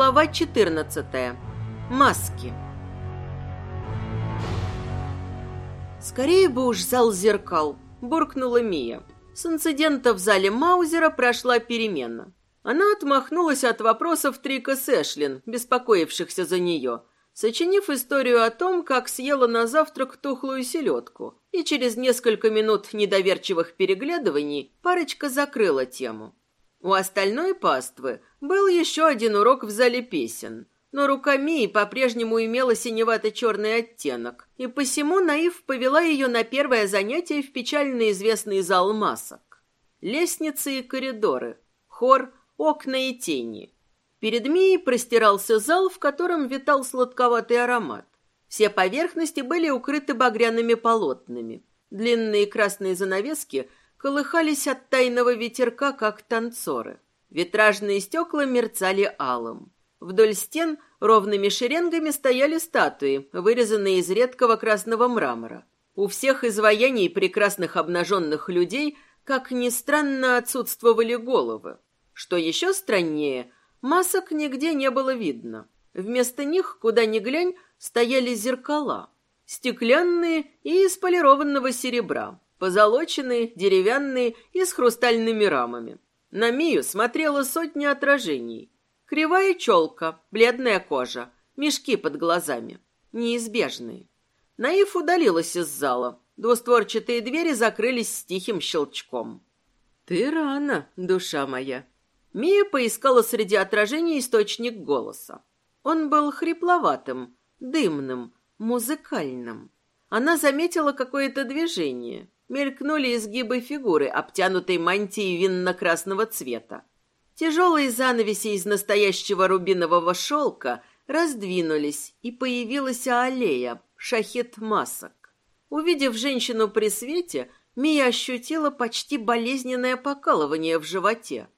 Глава 14. Маски. Скорее бы уж зал зеркал, буркнула Мия. С инцидента в зале Маузера прошла перемена. Она отмахнулась от вопросов Трика Сэшлин, беспокоившихся за нее, сочинив историю о том, как съела на завтрак тухлую селедку, и через несколько минут недоверчивых переглядываний парочка закрыла тему. У остальной паствы был еще один урок в зале песен, но рука Мии по-прежнему имела синевато-черный оттенок, и посему Наив повела ее на первое занятие в печально известный зал масок. Лестницы и коридоры, хор, окна и тени – Перед Мией простирался зал, в котором витал сладковатый аромат. Все поверхности были укрыты багряными полотнами. Длинные красные занавески колыхались от тайного ветерка, как танцоры. Витражные стекла мерцали алым. Вдоль стен ровными шеренгами стояли статуи, вырезанные из редкого красного мрамора. У всех изваяний прекрасных обнаженных людей, как ни странно, отсутствовали головы. Что еще страннее – Масок нигде не было видно. Вместо них, куда ни глянь, стояли зеркала. Стеклянные и из полированного серебра, позолоченные, деревянные и с хрустальными рамами. На Мию смотрела сотни отражений. Кривая челка, бледная кожа, мешки под глазами. Неизбежные. Наив удалилась из зала. Двустворчатые двери закрылись с тихим щелчком. «Ты рано, душа моя», Мия поискала среди отражений источник голоса. Он был хрипловатым, дымным, музыкальным. Она заметила какое-то движение. Мелькнули изгибы фигуры, обтянутой мантией винно-красного цвета. Тяжелые занавеси из настоящего рубинового шелка раздвинулись, и появилась аллея, шахет масок. Увидев женщину при свете, Мия ощутила почти болезненное покалывание в животе.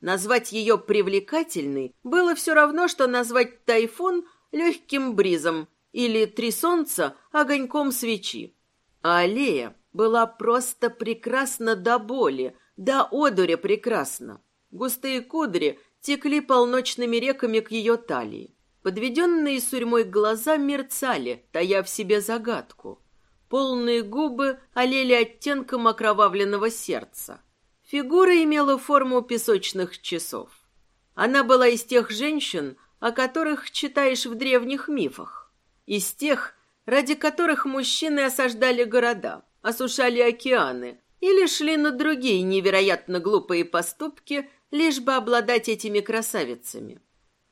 Назвать ее привлекательной было все равно, что назвать тайфун легким бризом или три солнца огоньком свечи. А аллея была просто прекрасна до боли, до одуря прекрасна. Густые кудри текли полночными реками к ее талии. Подведенные сурьмой глаза мерцали, тая в себе загадку. Полные губы олели оттенком окровавленного сердца. Фигура имела форму песочных часов. Она была из тех женщин, о которых читаешь в древних мифах. Из тех, ради которых мужчины осаждали города, осушали океаны или шли на другие невероятно глупые поступки, лишь бы обладать этими красавицами.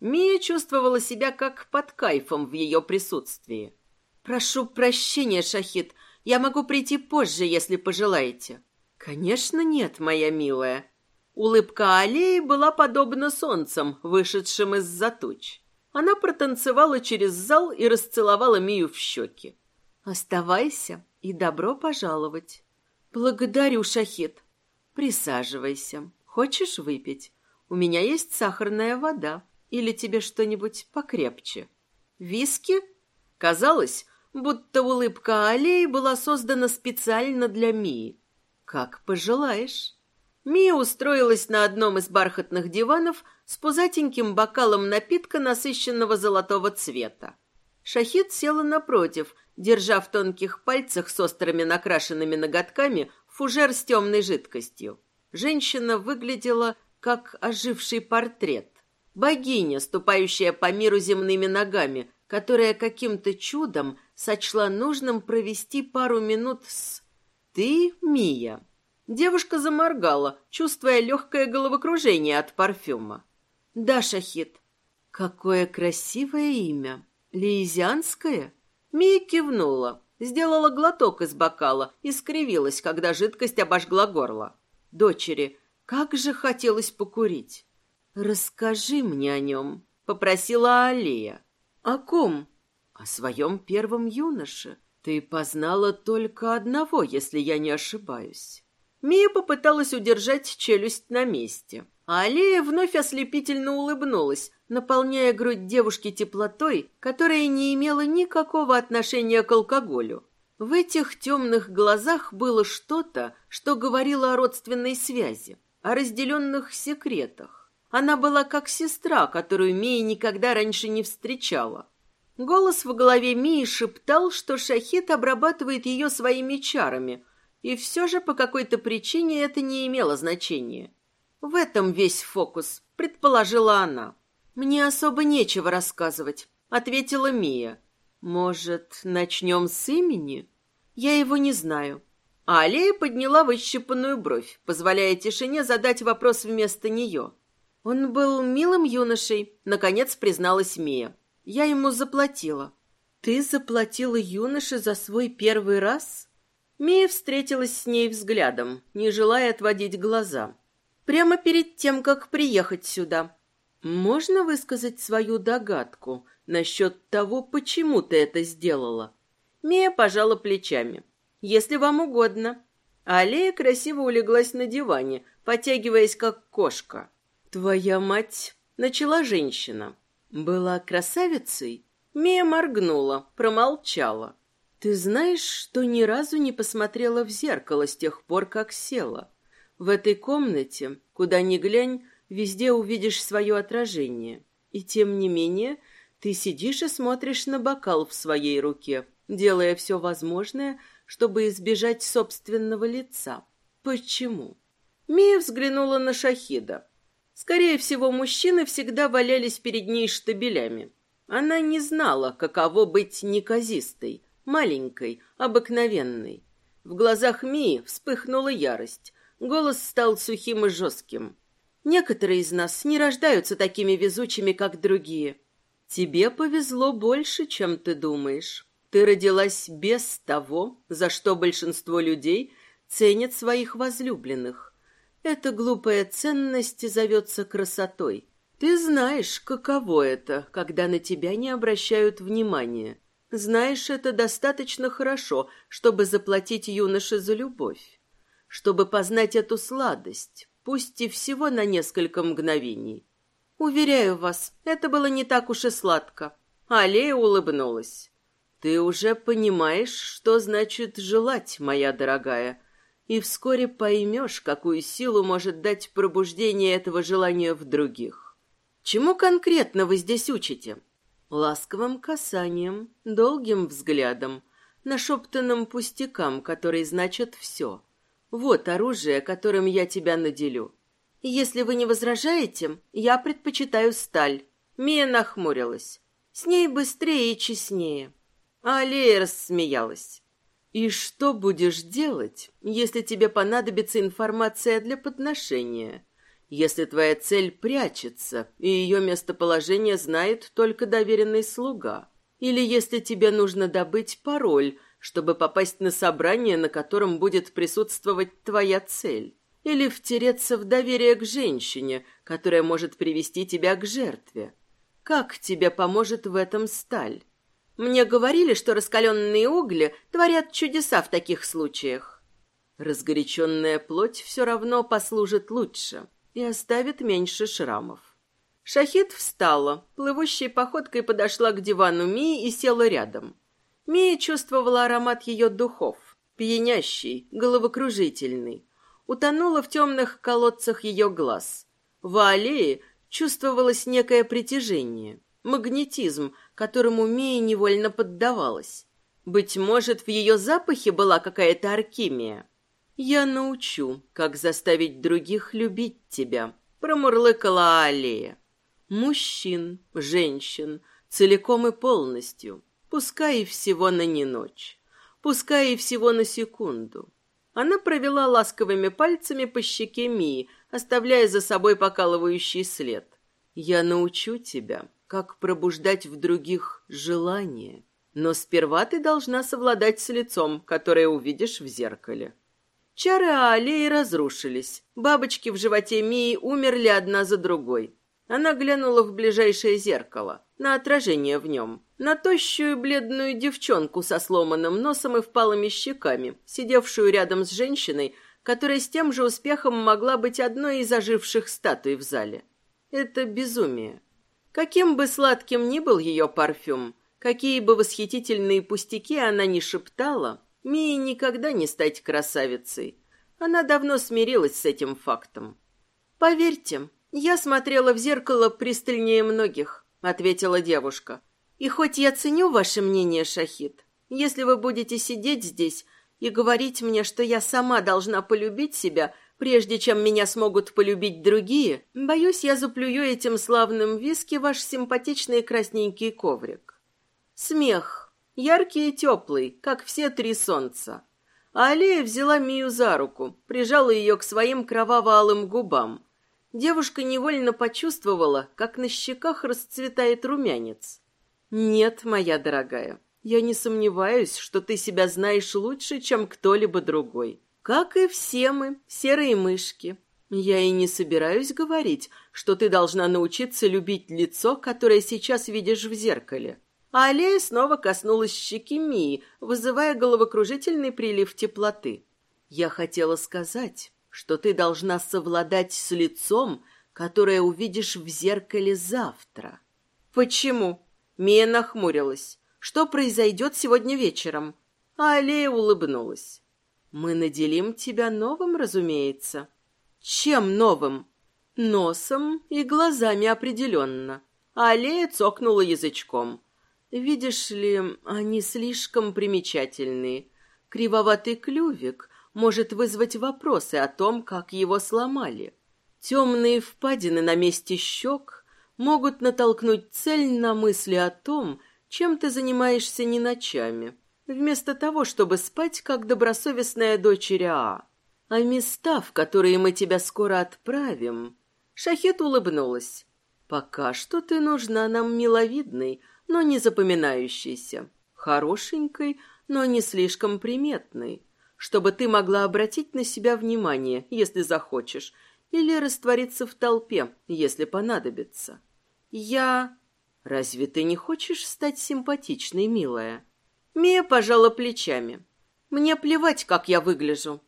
Мия чувствовала себя как под кайфом в ее присутствии. «Прошу прощения, Шахид, я могу прийти позже, если пожелаете». «Конечно нет, моя милая». Улыбка аллеи была подобна солнцем, вышедшим из-за туч. Она протанцевала через зал и расцеловала Мию в щеки. «Оставайся и добро пожаловать». «Благодарю, Шахид. Присаживайся. Хочешь выпить? У меня есть сахарная вода. Или тебе что-нибудь покрепче?» «Виски?» Казалось, будто улыбка аллеи была создана специально для Мии. «Как пожелаешь». Мия устроилась на одном из бархатных диванов с пузатеньким бокалом напитка насыщенного золотого цвета. Шахид села напротив, держа в тонких пальцах с острыми накрашенными ноготками фужер с темной жидкостью. Женщина выглядела как оживший портрет. Богиня, ступающая по миру земными ногами, которая каким-то чудом сочла нужным провести пару минут с «Ты, Мия?» Девушка заморгала, чувствуя легкое головокружение от парфюма. «Да, Шахид». «Какое красивое имя! Лиезианское?» Мия кивнула, сделала глоток из бокала и скривилась, когда жидкость обожгла горло. «Дочери, как же хотелось покурить!» «Расскажи мне о нем», — попросила Алия. «О ком?» «О своем первом юноше. Ты познала только одного, если я не ошибаюсь. Мия попыталась удержать челюсть на месте, а Алия вновь ослепительно улыбнулась, наполняя грудь девушки теплотой, которая не имела никакого отношения к алкоголю. В этих темных глазах было что-то, что говорило о родственной связи, о разделенных секретах. Она была как сестра, которую Мия никогда раньше не встречала. Голос в голове Мии шептал, что Шахид обрабатывает ее своими чарами, и все же по какой-то причине это не имело значения. В этом весь фокус, предположила она. «Мне особо нечего рассказывать», — ответила Мия. «Может, начнем с имени?» «Я его не знаю». А Алия подняла выщипанную бровь, позволяя тишине задать вопрос вместо нее. «Он был милым юношей», — наконец призналась Мия. «Я ему заплатила». «Ты заплатила юноше за свой первый раз?» Мия встретилась с ней взглядом, не желая отводить глаза. Прямо перед тем, как приехать сюда. Можно высказать свою догадку насчет того, почему ты это сделала? Мия пожала плечами. Если вам угодно. А Аллея красиво улеглась на диване, потягиваясь как кошка. Твоя мать, начала женщина. Была красавицей? Мия моргнула, промолчала. Ты знаешь, что ни разу не посмотрела в зеркало с тех пор, как села? В этой комнате, куда ни глянь, Везде увидишь свое отражение. И тем не менее, ты сидишь и смотришь на бокал в своей руке, делая все возможное, чтобы избежать собственного лица. Почему? Мия взглянула на Шахида. Скорее всего, мужчины всегда валялись перед ней штабелями. Она не знала, каково быть неказистой, маленькой, обыкновенной. В глазах Мии вспыхнула ярость. Голос стал сухим и жестким. Некоторые из нас не рождаются такими везучими, как другие. Тебе повезло больше, чем ты думаешь. Ты родилась без того, за что большинство людей ценят своих возлюбленных. Эта глупая ценность зовется красотой. Ты знаешь, каково это, когда на тебя не обращают внимания. Знаешь это достаточно хорошо, чтобы заплатить юноше за любовь, чтобы познать эту сладость, пусть и всего на несколько мгновений. Уверяю вас, это было не так уж и сладко. Аллея улыбнулась. Ты уже понимаешь, что значит желать, моя дорогая, и вскоре поймешь, какую силу может дать пробуждение этого желания в других. Чему конкретно вы здесь учите? Ласковым касанием, долгим взглядом, нашептанным пустякам, которые значат все — вот оружие, которым я тебя наделю. Если вы не возражаете, я предпочитаю сталь. Мия нахмурилась. С ней быстрее и честнее. А Аллея рассмеялась. И что будешь делать, если тебе понадобится информация для подношения? Если твоя цель прячется, и ее местоположение знает только доверенный слуга? Или если тебе нужно добыть пароль, чтобы попасть на собрание, на котором будет присутствовать твоя цель, или втереться в доверие к женщине, которая может привести тебя к жертве. Как тебе поможет в этом сталь? Мне говорили, что раскаленные угли творят чудеса в таких случаях. Разгоряченная плоть все равно послужит лучше и оставит меньше шрамов. Шахид встала, плывущей походкой подошла к дивану Мии и села рядом. Мия чувствовала аромат ее духов, пьянящий, головокружительный. Утонула в темных колодцах ее глаз. В аллее чувствовалось некое притяжение, магнетизм, которому Мия невольно поддавалась. Быть может, в ее запахе была какая-то алхимия. «Я научу, как заставить других любить тебя», — промурлыкала аллея. «Мужчин, женщин, целиком и полностью, Пускай и всего на не ночь. Пускай и всего на секунду. Она провела ласковыми пальцами по щеке Мии, оставляя за собой покалывающий след. «Я научу тебя, как пробуждать в других желание. Но сперва ты должна совладать с лицом, которое увидишь в зеркале». Чары Аалеи разрушились. Бабочки в животе Мии умерли одна за другой. Она глянула в ближайшее зеркало, на отражение в нем, на тощую бледную девчонку со сломанным носом и впалыми щеками, сидевшую рядом с женщиной, которая с тем же успехом могла быть одной из оживших статуй в зале. Это безумие. Каким бы сладким ни был ее парфюм, какие бы восхитительные пустяки она ни шептала, Мии никогда не стать красавицей. Она давно смирилась с этим фактом. Поверьте, Я смотрела в зеркало пристальнее многих, ответила девушка. И хоть я ценю ваше мнение, Шахид, если вы будете сидеть здесь и говорить мне, что я сама должна полюбить себя, прежде чем меня смогут полюбить другие, боюсь, я заплюю этим славным виски ваш симпатичный красненький коврик. Смех, яркий и теплый, как все три солнца. А Алия взяла Мию за руку, прижала ее к своим кроваво-алым губам. Девушка невольно почувствовала, как на щеках расцветает румянец. «Нет, моя дорогая, я не сомневаюсь, что ты себя знаешь лучше, чем кто-либо другой. Как и все мы, серые мышки. Я и не собираюсь говорить, что ты должна научиться любить лицо, которое сейчас видишь в зеркале. А Аллея снова коснулась щеки Мии, вызывая головокружительный прилив теплоты. Я хотела сказать, что ты должна совладать с лицом, которое увидишь в зеркале завтра. Почему? Мия нахмурилась. Что произойдет сегодня вечером? А Аллея улыбнулась. Мы наделим тебя новым, разумеется. Чем новым? Носом и глазами определенно. А Аллея цокнула язычком. Видишь ли, они слишком примечательные. Кривоватый клювик может вызвать вопросы о том, как его сломали. Темные впадины на месте щек могут натолкнуть цель на мысли о том, чем ты занимаешься не ночами, вместо того, чтобы спать, как добросовестная дочь Риа. А места, в которые мы тебя скоро отправим... Шахет улыбнулась. Пока что ты нужна нам миловидной, но не запоминающейся, хорошенькой, но не слишком приметной, чтобы ты могла обратить на себя внимание, если захочешь, или раствориться в толпе, если понадобится. Я... Разве ты не хочешь стать симпатичной, милая? Мия пожала плечами. Мне плевать, как я выгляжу.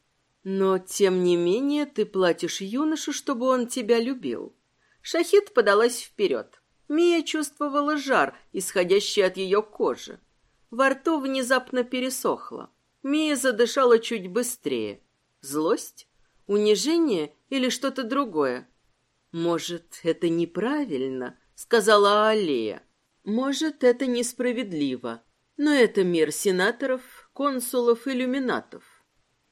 Но, тем не менее, ты платишь юноше, чтобы он тебя любил. Шахид подалась вперед. Мия чувствовала жар, исходящий от ее кожи. Во рту внезапно пересохло. Мия задышала чуть быстрее. Злость? Унижение или что-то другое? «Может, это неправильно?» — сказала Аллея. «Может, это несправедливо. Но это мир сенаторов, консулов, иллюминатов.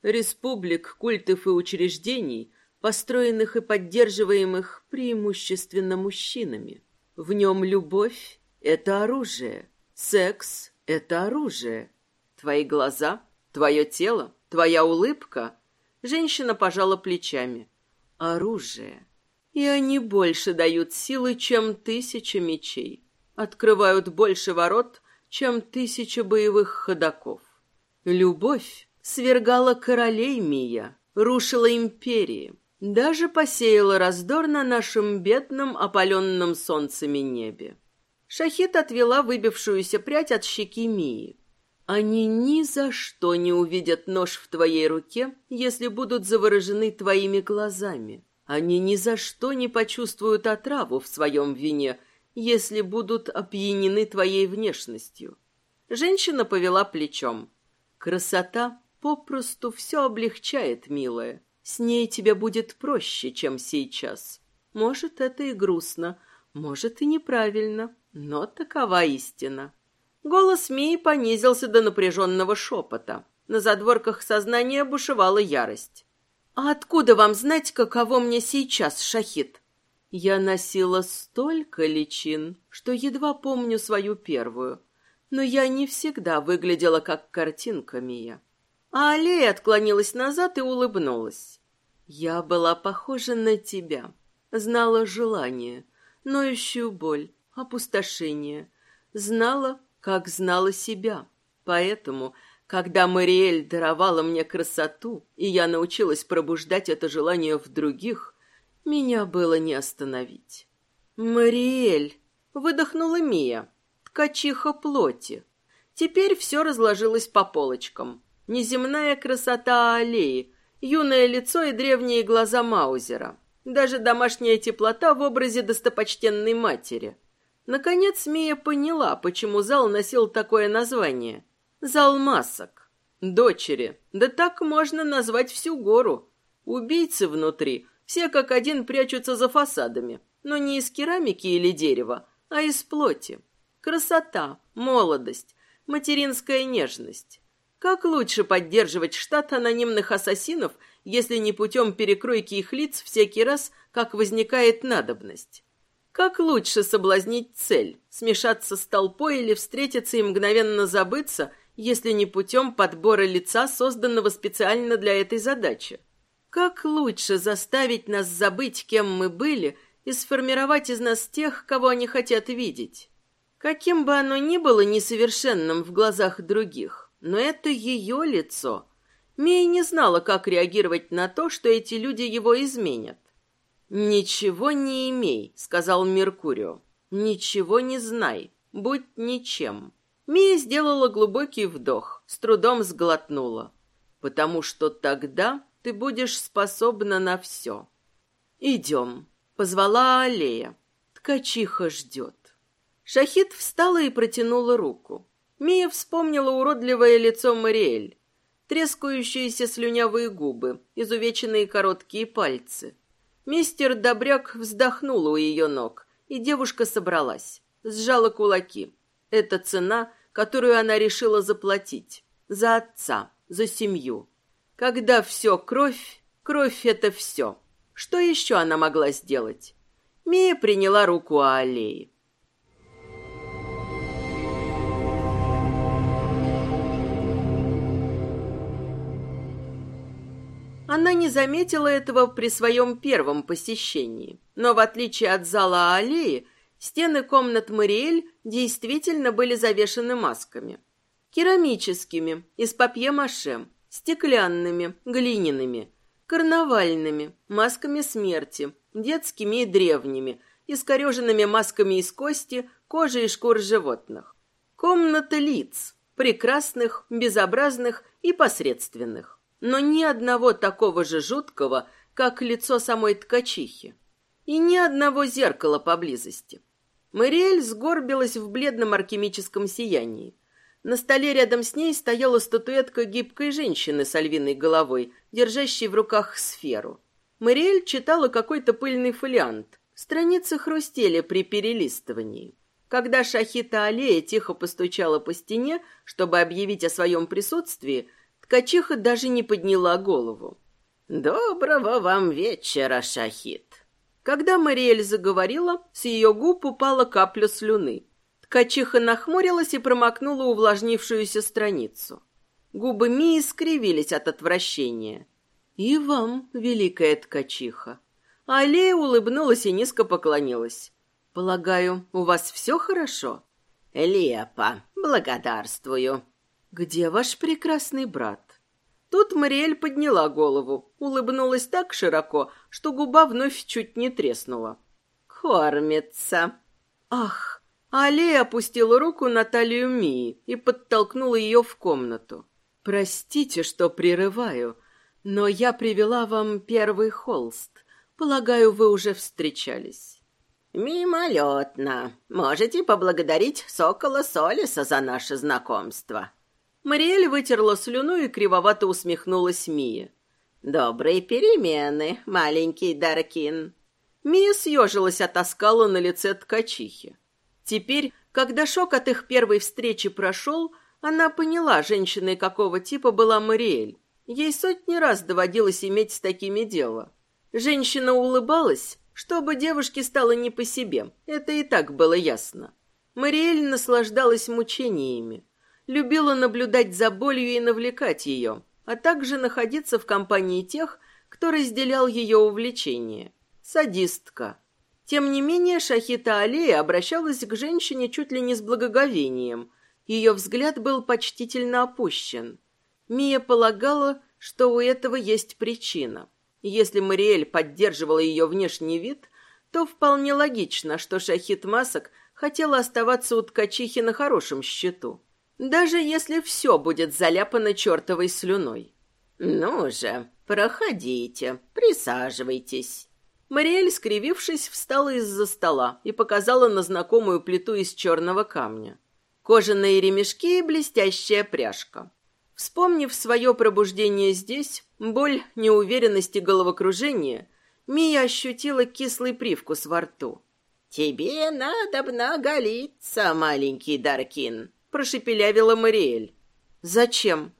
Республик, культов и учреждений, построенных и поддерживаемых преимущественно мужчинами. В нем любовь — это оружие, секс — это оружие. Твои глаза, твое тело, твоя улыбка. Женщина пожала плечами. Оружие. И они больше дают силы, чем тысяча мечей. Открывают больше ворот, чем тысяча боевых ходаков. Любовь свергала королей Мия, рушила империи, даже посеяла раздор на нашем бедном, опаленном солнцами небе. Шахит отвела выбившуюся прядь от щеки Мии. Они ни за что не увидят нож в твоей руке, если будут заворожены твоими глазами. Они ни за что не почувствуют отраву в своем вине, если будут опьянены твоей внешностью. Женщина повела плечом. Красота попросту все облегчает, милая. С ней тебе будет проще, чем сейчас. Может, это и грустно, может, и неправильно, но такова истина. Голос Мии понизился до напряженного шепота. На задворках сознания бушевала ярость. «А откуда вам знать, каково мне сейчас, Шахид?» Я носила столько личин, что едва помню свою первую. Но я не всегда выглядела как картинка Мия. А Аллея отклонилась назад и улыбнулась. Я была похожа на тебя, знала желание, ноющую боль, опустошение, знала, как знала себя. Поэтому, когда Мариэль даровала мне красоту, и я научилась пробуждать это желание в других, меня было не остановить. «Мариэль!» — выдохнула Мия. «Ткачиха плоти». Теперь все разложилось по полочкам. Неземная красота аллеи — юное лицо и древние глаза Маузера. Даже домашняя теплота в образе достопочтенной матери. Наконец Мия поняла, почему зал носил такое название. Зал масок. Дочери. Да так можно назвать всю гору. Убийцы внутри, Все как один прячутся за фасадами, но не из керамики или дерева, а из плоти. Красота, молодость, материнская нежность. Как лучше поддерживать штат анонимных ассасинов, если не путем перекройки их лиц всякий раз, как возникает надобность? Как лучше соблазнить цель, смешаться с толпой или встретиться и мгновенно забыться, если не путем подбора лица, созданного специально для этой задачи? Как лучше заставить нас забыть, кем мы были, и сформировать из нас тех, кого они хотят видеть? Каким бы оно ни было несовершенным в глазах других, но это ее лицо. Мия не знала, как реагировать на то, что эти люди его изменят. «Ничего не имей», — сказал Меркурио. «Ничего не знай. Будь ничем». Мия сделала глубокий вдох, с трудом сглотнула. «Потому что тогда ты будешь способна на все». «Идем», — позвала Аллея. Ткачиха ждет. Шахид встала и протянула руку. Мия вспомнила уродливое лицо Мариэль, трескающиеся слюнявые губы, изувеченные короткие пальцы. Мистер Добряк вздохнул у ее ног, и девушка собралась, сжала кулаки. Это цена, которую она решила заплатить. За отца, за семью. Когда все кровь, кровь — это все. Что еще она могла сделать? Мия приняла руку Аллеи. Она не заметила этого при своем первом посещении. Но в отличие от зала аллеи, стены комнат Мариэль действительно были завешаны масками. Керамическими, из папье-маше, стеклянными, глиняными, карнавальными, масками смерти, детскими и древними, искореженными масками из кости, кожи и шкур животных. Комната лиц, прекрасных, безобразных и посредственных но ни одного такого же жуткого, как лицо самой ткачихи. И ни одного зеркала поблизости. Мариэль сгорбилась в бледном алхимическом сиянии. На столе рядом с ней стояла статуэтка гибкой женщины с альвиной головой, держащей в руках сферу. Мариэль читала какой-то пыльный фолиант. Страницы хрустели при перелистывании. Когда Шахита Аллея тихо постучала по стене, чтобы объявить о своем присутствии, Ткачиха даже не подняла голову. «Доброго вам вечера, Шахид!» Когда Мариэль заговорила, с ее губ упала капля слюны. Ткачиха нахмурилась и промокнула увлажнившуюся страницу. Губы Мии скривились от отвращения. «И вам, великая ткачиха!» Аллея улыбнулась и низко поклонилась. «Полагаю, у вас все хорошо?» «Лепа, благодарствую!» «Где ваш прекрасный брат?» Тут Мариэль подняла голову, улыбнулась так широко, что губа вновь чуть не треснула. «Кормится!» «Ах!» Алия опустила руку на талию Мии и подтолкнула ее в комнату. «Простите, что прерываю, но я привела вам первый холст. Полагаю, вы уже встречались». «Мимолетно. Можете поблагодарить Сокола Солиса за наше знакомство». Мариэль вытерла слюну и кривовато усмехнулась Мия. «Добрые перемены, маленький Даркин». Мия съежилась от оскала на лице ткачихи. Теперь, когда шок от их первой встречи прошел, она поняла, женщиной какого типа была Мариэль. Ей сотни раз доводилось иметь с такими дело. Женщина улыбалась, чтобы девушке стало не по себе. Это и так было ясно. Мариэль наслаждалась мучениями любила наблюдать за болью и навлекать ее, а также находиться в компании тех, кто разделял ее увлечение. Садистка. Тем не менее, Шахита Алия обращалась к женщине чуть ли не с благоговением. Ее взгляд был почтительно опущен. Мия полагала, что у этого есть причина. Если Мариэль поддерживала ее внешний вид, то вполне логично, что Шахит Масок хотела оставаться у ткачихи на хорошем счету даже если все будет заляпано чертовой слюной. «Ну же, проходите, присаживайтесь». Мариэль, скривившись, встала из-за стола и показала на знакомую плиту из черного камня. Кожаные ремешки и блестящая пряжка. Вспомнив свое пробуждение здесь, боль, неуверенность и головокружение, Мия ощутила кислый привкус во рту. «Тебе надо наголиться, маленький Даркин», — прошепелявила Мариэль. «Зачем?»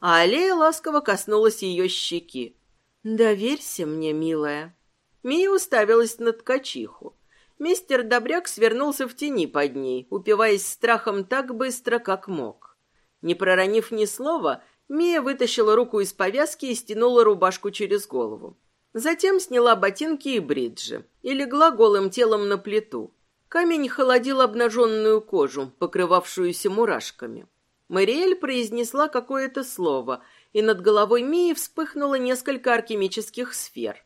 А Аллея ласково коснулась ее щеки. «Доверься мне, милая». Мия уставилась на ткачиху. Мистер Добряк свернулся в тени под ней, упиваясь страхом так быстро, как мог. Не проронив ни слова, Мия вытащила руку из повязки и стянула рубашку через голову. Затем сняла ботинки и бриджи и легла голым телом на плиту. Камень холодил обнаженную кожу, покрывавшуюся мурашками. Мариэль произнесла какое-то слово, и над головой Мии вспыхнуло несколько алхимических сфер.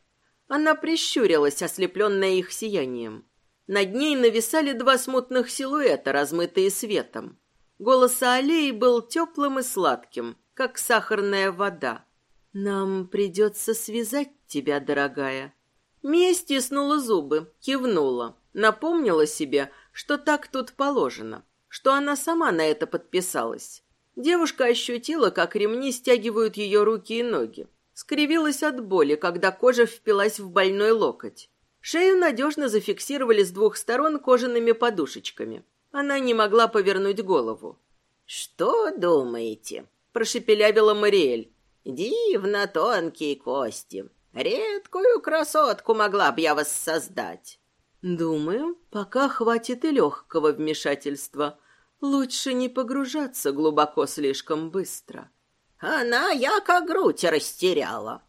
Она прищурилась, ослепленная их сиянием. Над ней нависали два смутных силуэта, размытые светом. Голос Аллеи был теплым и сладким, как сахарная вода. «Нам придется связать тебя, дорогая». Мия стиснула зубы, кивнула, напомнила себе, что так тут положено, что она сама на это подписалась. Девушка ощутила, как ремни стягивают ее руки и ноги. Скривилась от боли, когда кожа впилась в больной локоть. Шею надежно зафиксировали с двух сторон кожаными подушечками. Она не могла повернуть голову. «Что думаете?» – прошепелявила Мариэль. Дивно тонкие кости. Редкую красотку могла б я воссоздать. Думаю, пока хватит и легкого вмешательства. Лучше не погружаться глубоко слишком быстро. Она яко грудь растеряла.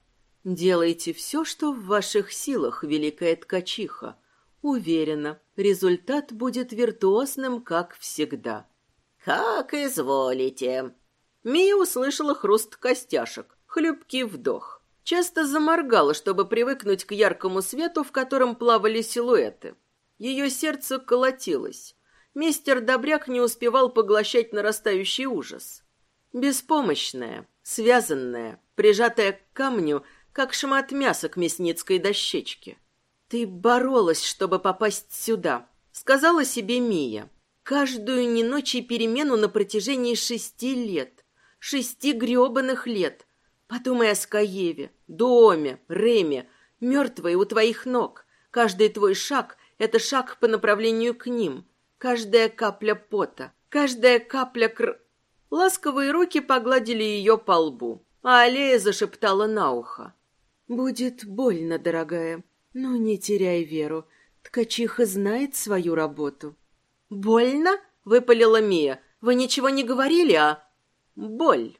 Делайте все, что в ваших силах, великая ткачиха. Уверена, результат будет виртуозным, как всегда. Как изволите. Мия услышала хруст костяшек, хлюпкий вдох. Часто заморгала, чтобы привыкнуть к яркому свету, в котором плавали силуэты. Ее сердце колотилось. Мистер Добряк не успевал поглощать нарастающий ужас. Беспомощная, связанная, прижатая к камню, как шмат мяса к мясницкой дощечке. «Ты боролась, чтобы попасть сюда», — сказала себе Мия. «Каждую не ночь и перемену на протяжении шести лет. Шести гребаных лет. Подумай о Скаеве, Доме, Реме, мертвые у твоих ног. Каждый твой шаг — это шаг по направлению к ним. Каждая капля пота, каждая капля кр... Ласковые руки погладили ее по лбу, а Аллея зашептала на ухо. «Будет больно, дорогая, но не теряй веру. Ткачиха знает свою работу». «Больно?» — выпалила Мия. «Вы ничего не говорили, а...» Боль.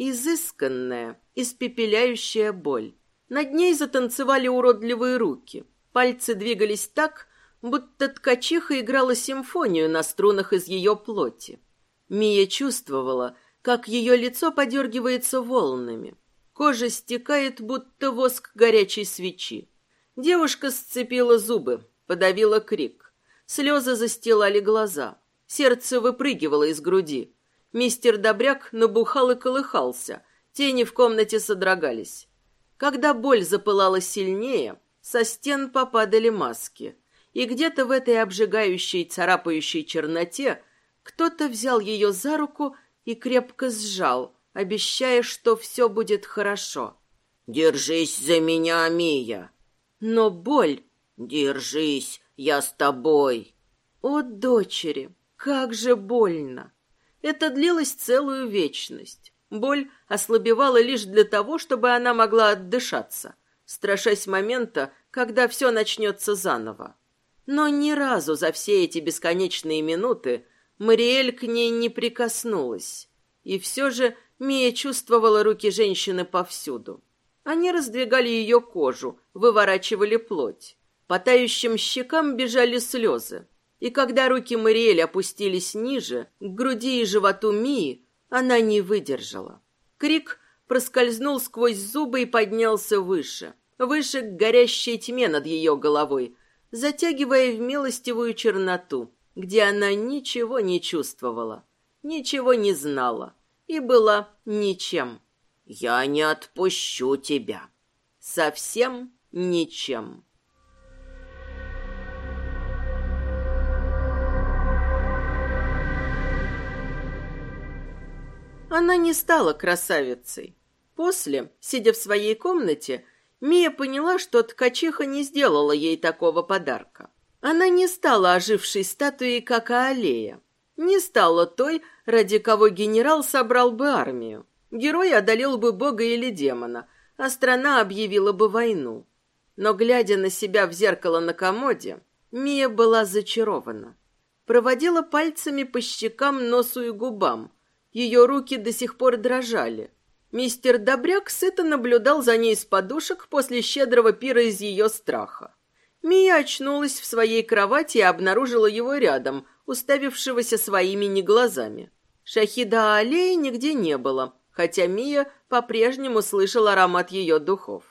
Изысканная, испепеляющая боль. Над ней затанцевали уродливые руки. Пальцы двигались так, будто ткачиха играла симфонию на струнах из ее плоти. Мия чувствовала, как ее лицо подергивается волнами. Кожа стекает, будто воск горячей свечи. Девушка сцепила зубы, подавила крик. Слезы застилали глаза. Сердце выпрыгивало из груди. Мистер Добряк набухал и колыхался. Тени в комнате содрогались. Когда боль запылала сильнее, со стен попадали маски. И где-то в этой обжигающей, царапающей черноте кто-то взял ее за руку и крепко сжал, обещая, что все будет хорошо. «Держись за меня, Мия!» Но боль... «Держись, я с тобой!» О, дочери, как же больно! Это длилось целую вечность. Боль ослабевала лишь для того, чтобы она могла отдышаться, страшась момента, когда все начнется заново. Но ни разу за все эти бесконечные минуты Мариэль к ней не прикоснулась. И все же Мия чувствовала руки женщины повсюду. Они раздвигали ее кожу, выворачивали плоть. По тающим щекам бежали слезы. И когда руки Мариэль опустились ниже, к груди и животу Мии, она не выдержала. Крик проскользнул сквозь зубы и поднялся выше, выше к горящей тьме над ее головой, затягивая в милостивую черноту, где она ничего не чувствовала, ничего не знала и была ничем. «Я не отпущу тебя». Совсем ничем. Она не стала красавицей. После, сидя в своей комнате, Мия поняла, что ткачиха не сделала ей такого подарка. Она не стала ожившей статуей, как Аалея. Не стала той, ради кого генерал собрал бы армию. Герой одолел бы бога или демона, а страна объявила бы войну. Но, глядя на себя в зеркало на комоде, Мия была зачарована. Проводила пальцами по щекам, носу и губам. Ее руки до сих пор дрожали. Мистер Добряк сыто наблюдал за ней с подушек после щедрого пира из ее страха. Мия очнулась в своей кровати и обнаружила его рядом, уставившегося своими неглазами. Шахида Аллеи нигде не было, хотя Мия по-прежнему слышала аромат ее духов.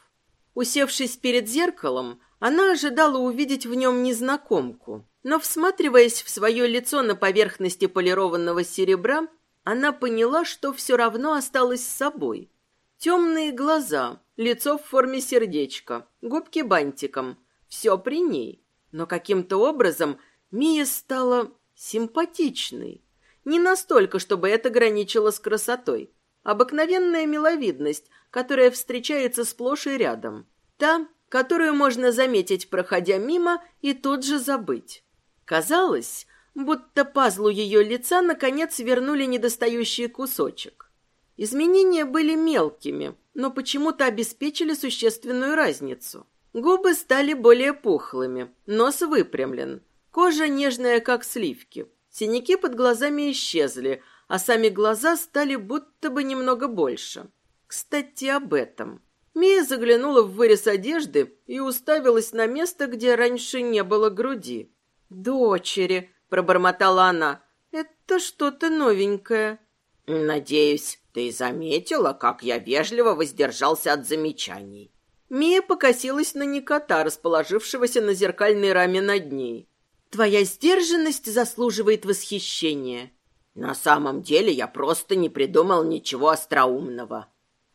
Усевшись перед зеркалом, она ожидала увидеть в нем незнакомку, но, всматриваясь в свое лицо на поверхности полированного серебра, она поняла, что все равно осталась с собой. Темные глаза, лицо в форме сердечка, губки бантиком, все при ней. Но каким-то образом Мия стала симпатичной. Не настолько, чтобы это граничило с красотой. Обыкновенная миловидность, которая встречается сплошь и рядом. Та, которую можно заметить, проходя мимо, и тут же забыть. Казалось, будто пазлу ее лица наконец вернули недостающий кусочек. Изменения были мелкими, но почему-то обеспечили существенную разницу. Губы стали более пухлыми, нос выпрямлен, кожа нежная, как сливки. Синяки под глазами исчезли, а сами глаза стали будто бы немного больше. Кстати, об этом. Мия заглянула в вырез одежды и уставилась на место, где раньше не было груди. «Дочери», — пробормотала она, — «это что-то новенькое». «Надеюсь, ты заметила, как я вежливо воздержался от замечаний». Мия покосилась на Никота, расположившегося на зеркальной раме над ней. «Твоя сдержанность заслуживает восхищения». «На самом деле я просто не придумал ничего остроумного».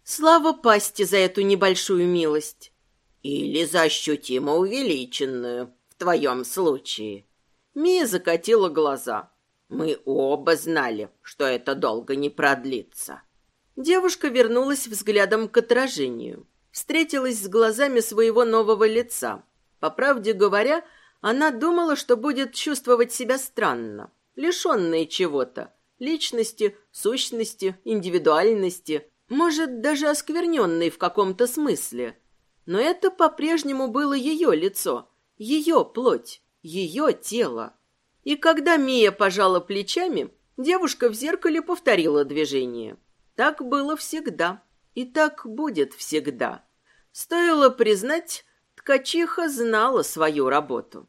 Слава пасти за эту небольшую милость. Или за ощутимо увеличенную, в твоем случае. Мия закатила глаза. Мы оба знали, что это долго не продлится. Девушка вернулась взглядом к отражению. Встретилась с глазами своего нового лица. По правде говоря, она думала, что будет чувствовать себя странно, лишенной чего-то. Личности, сущности, индивидуальности, может, даже оскверненный в каком-то смысле. Но это по-прежнему было ее лицо, ее плоть, ее тело. И когда Мия пожала плечами, девушка в зеркале повторила движение. Так было всегда, и так будет всегда. Стоило признать, ткачиха знала свою работу.